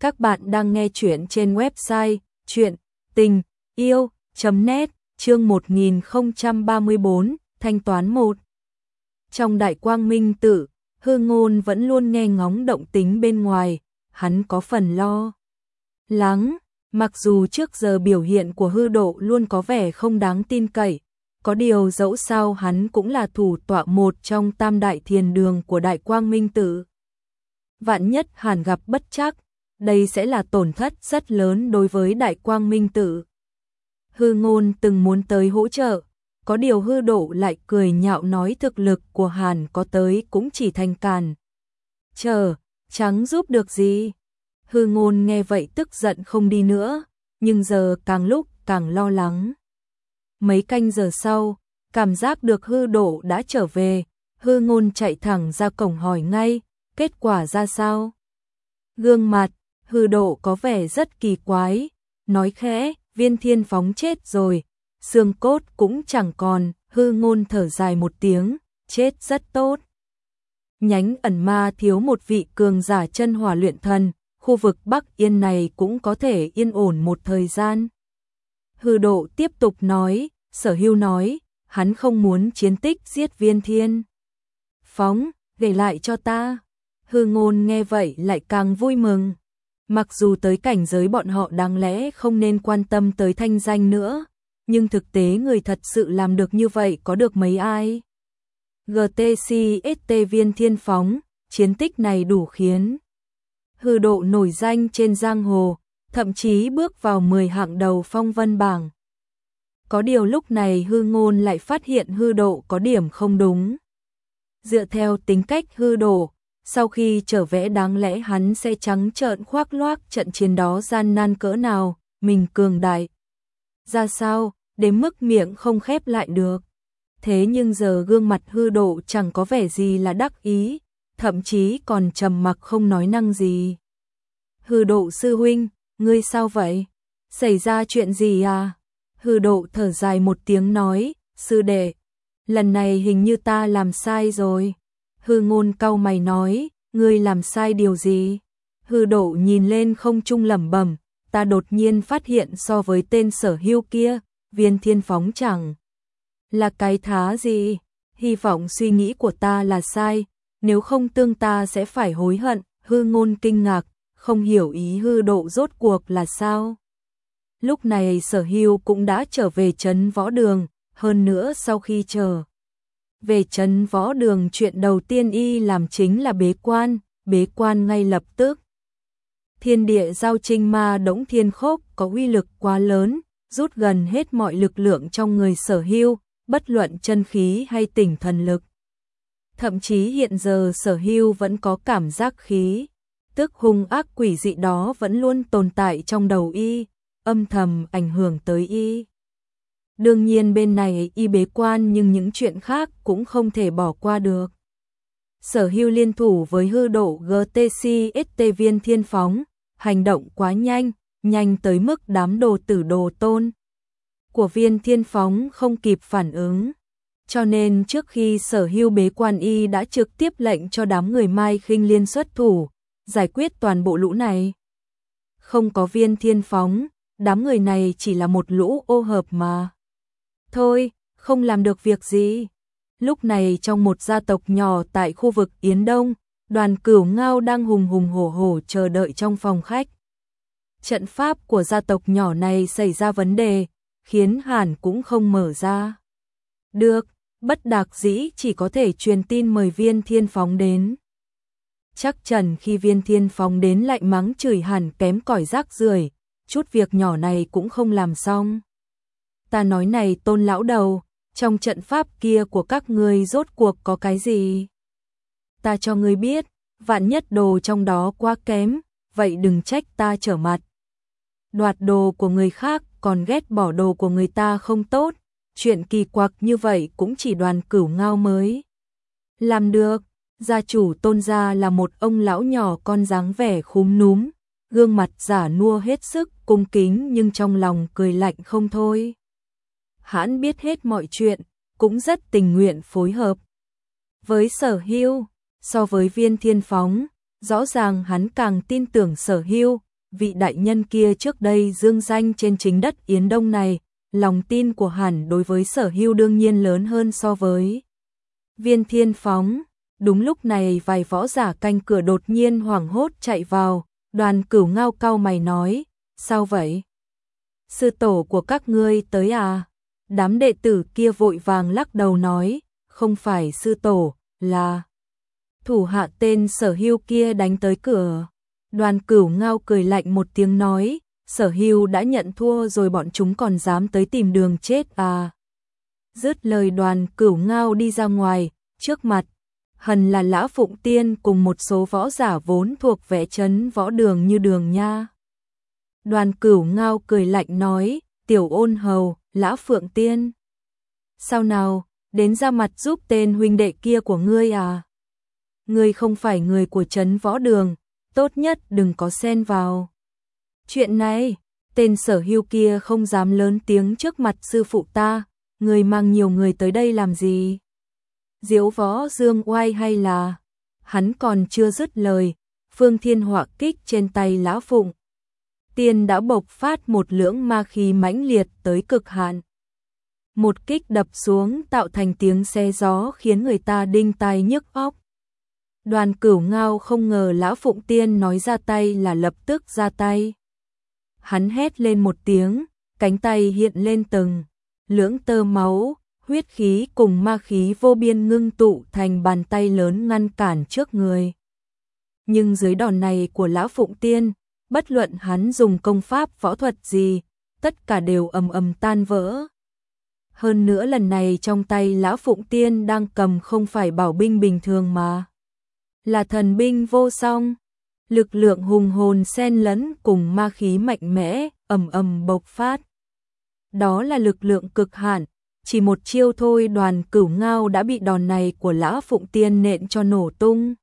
Các bạn đang nghe chuyện trên website chuyện tình yêu.net chương 1034 thanh toán 1. Trong đại quang minh tử, hư ngôn vẫn luôn nghe ngóng động tính bên ngoài, hắn có phần lo. Lắng, mặc dù trước giờ biểu hiện của hư độ luôn có vẻ không đáng tin cậy, có điều dẫu sao hắn cũng là thủ tọa một trong tam đại thiền đường của đại quang minh tử. Vạn nhất hàn gặp bất chắc, đây sẽ là tổn thất rất lớn đối với đại quang minh tử. Hư ngôn từng muốn tới hỗ trợ, có điều hư độ lại cười nhạo nói thực lực của Hàn có tới cũng chỉ thành càn. Chờ, trắng giúp được gì. Hư ngôn nghe vậy tức giận không đi nữa, nhưng giờ càng lúc càng lo lắng. Mấy canh giờ sau, cảm giác được hư độ đã trở về, hư ngôn chạy thẳng ra cổng hỏi ngay, kết quả ra sao? Gương mặt, hư độ có vẻ rất kỳ quái, nói khẽ, viên thiên phóng chết rồi, xương cốt cũng chẳng còn, hư ngôn thở dài một tiếng, chết rất tốt. Nhánh ẩn ma thiếu một vị cường giả chân hỏa luyện thần, khu vực Bắc Yên này cũng có thể yên ổn một thời gian. Hư độ tiếp tục nói, sở hưu nói, hắn không muốn chiến tích giết viên thiên. Phóng, để lại cho ta. Hư ngôn nghe vậy lại càng vui mừng. Mặc dù tới cảnh giới bọn họ đáng lẽ không nên quan tâm tới thanh danh nữa, nhưng thực tế người thật sự làm được như vậy có được mấy ai. GTCST viên thiên phóng, chiến tích này đủ khiến. Hư độ nổi danh trên giang hồ, thậm chí bước vào 10 hạng đầu phong vân bảng. Có điều lúc này hư ngôn lại phát hiện hư độ có điểm không đúng. Dựa theo tính cách hư độ, sau khi trở về đáng lẽ hắn sẽ trắng trợn khoác loác trận chiến đó gian nan cỡ nào, mình cường đại. Ra sao, đến mức miệng không khép lại được. Thế nhưng giờ gương mặt hư độ chẳng có vẻ gì là đắc ý, thậm chí còn trầm mặc không nói năng gì. Hư độ sư huynh, ngươi sao vậy? Xảy ra chuyện gì à? Hư độ thở dài một tiếng nói, sư đệ, lần này hình như ta làm sai rồi. Hư ngôn cau mày nói, ngươi làm sai điều gì? Hư độ nhìn lên không trung lẩm bẩm, ta đột nhiên phát hiện so với tên sở hưu kia, viên thiên phóng chẳng là cái thá gì, hy vọng suy nghĩ của ta là sai, nếu không tương ta sẽ phải hối hận, hư ngôn kinh ngạc, không hiểu ý hư độ rốt cuộc là sao. Lúc này sở hưu cũng đã trở về trấn võ đường, hơn nữa sau khi chờ về trấn võ đường chuyện đầu tiên y làm chính là bế quan, bế quan ngay lập tức. Thiên địa giao trinh ma đống thiên khốc có uy lực quá lớn, rút gần hết mọi lực lượng trong người sở hưu, bất luận chân khí hay tỉnh thần lực. Thậm chí hiện giờ sở hưu vẫn có cảm giác khí, tức hung ác quỷ dị đó vẫn luôn tồn tại trong đầu y, âm thầm ảnh hưởng tới y. Đương nhiên bên này y bế quan nhưng những chuyện khác cũng không thể bỏ qua được. Sở hưu liên thủ với hư độ GTC ST viên thiên phóng, hành động quá nhanh, nhanh tới mức đám đồ tử đồ tôn của viên thiên phóng không kịp phản ứng. Cho nên trước khi sở hưu bế quan y đã trực tiếp lệnh cho đám người Mai khinh liên xuất thủ, giải quyết toàn bộ lũ này. Không có viên thiên phóng, đám người này chỉ là một lũ ô hợp mà. Thôi, không làm được việc gì. Lúc này trong một gia tộc nhỏ tại khu vực Yến Đông, đoàn cửu ngao đang hùng hùng hổ hổ chờ đợi trong phòng khách. Trận pháp của gia tộc nhỏ này xảy ra vấn đề, khiến Hàn cũng không mở ra. Được, bất đạc dĩ chỉ có thể truyền tin mời viên thiên phóng đến. Chắc chắn khi viên thiên phóng đến lại mắng chửi Hàn kém cỏi rác rưởi chút việc nhỏ này cũng không làm xong ta nói này tôn lão đầu, trong trận pháp kia của các ngươi rốt cuộc có cái gì? Ta cho ngươi biết, vạn nhất đồ trong đó quá kém, vậy đừng trách ta trở mặt. Đoạt đồ của người khác còn ghét bỏ đồ của người ta không tốt, chuyện kỳ quặc như vậy cũng chỉ đoàn cửu ngao mới. Làm được, gia chủ tôn gia là một ông lão nhỏ con dáng vẻ khúm núm, gương mặt giả nua hết sức cung kính nhưng trong lòng cười lạnh không thôi hắn biết hết mọi chuyện, cũng rất tình nguyện phối hợp. Với sở hưu, so với viên thiên phóng, rõ ràng hắn càng tin tưởng sở hưu, vị đại nhân kia trước đây dương danh trên chính đất Yến Đông này, lòng tin của hẳn đối với sở hưu đương nhiên lớn hơn so với viên thiên phóng. Đúng lúc này vài võ giả canh cửa đột nhiên hoảng hốt chạy vào, đoàn cửu ngao cao mày nói, sao vậy? Sư tổ của các ngươi tới à? Đám đệ tử kia vội vàng lắc đầu nói, không phải sư tổ, là thủ hạ tên sở hưu kia đánh tới cửa. Đoàn cửu ngao cười lạnh một tiếng nói, sở hưu đã nhận thua rồi bọn chúng còn dám tới tìm đường chết à. Dứt lời đoàn cửu ngao đi ra ngoài, trước mặt, hần là lã phụng tiên cùng một số võ giả vốn thuộc vẽ chấn võ đường như đường nha. Đoàn cửu ngao cười lạnh nói, tiểu ôn hầu, lã phượng tiên. Sao nào, đến ra mặt giúp tên huynh đệ kia của ngươi à? Ngươi không phải người của chấn võ đường, tốt nhất đừng có xen vào. Chuyện này, tên sở hưu kia không dám lớn tiếng trước mặt sư phụ ta, ngươi mang nhiều người tới đây làm gì? Diếu võ dương oai hay là... Hắn còn chưa dứt lời, phương thiên họa kích trên tay lão phụng. Tiên đã bộc phát một lưỡng ma khí mãnh liệt tới cực hạn. Một kích đập xuống tạo thành tiếng xe gió khiến người ta đinh tai nhức óc. Đoàn cửu ngao không ngờ lão phụng tiên nói ra tay là lập tức ra tay. Hắn hét lên một tiếng, cánh tay hiện lên từng, lưỡng tơ máu, huyết khí cùng ma khí vô biên ngưng tụ thành bàn tay lớn ngăn cản trước người. Nhưng dưới đòn này của lão Phụng Tiên, bất luận hắn dùng công pháp võ thuật gì, tất cả đều ầm ầm tan vỡ. Hơn nữa lần này trong tay lão Phụng Tiên đang cầm không phải bảo binh bình thường mà, là thần binh vô song. Lực lượng hùng hồn xen lẫn cùng ma khí mạnh mẽ, ầm ầm bộc phát. Đó là lực lượng cực hạn, chỉ một chiêu thôi đoàn cửu ngao đã bị đòn này của lão phụng tiên nện cho nổ tung.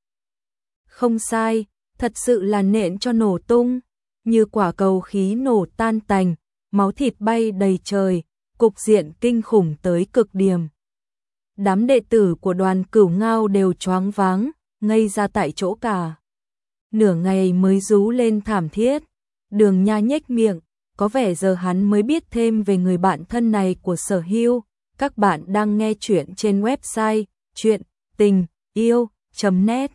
Không sai, thật sự là nện cho nổ tung, như quả cầu khí nổ tan tành, máu thịt bay đầy trời, cục diện kinh khủng tới cực điểm. Đám đệ tử của đoàn cửu ngao đều choáng váng, ngây ra tại chỗ cả. Nửa ngày mới rú lên thảm thiết, đường nha nhếch miệng, có vẻ giờ hắn mới biết thêm về người bạn thân này của sở hưu. Các bạn đang nghe chuyện trên website chuyện tình yêu.net